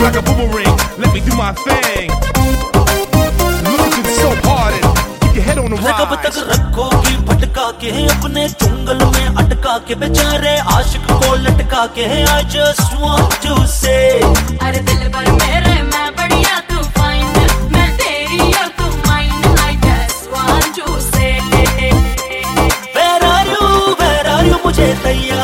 like a boomerang. Let me do my thing. Looking so hard and keep your head on the rise. रखोगी भटका के अपने जंगल में अटका के बेचारे आशिक को लटका के I just want to say अरे दिल पर मेरे मैं बढ़िया तू फाइन मैं तेरी और तू mine I just want to say Where are you Where are you मुझे तैयार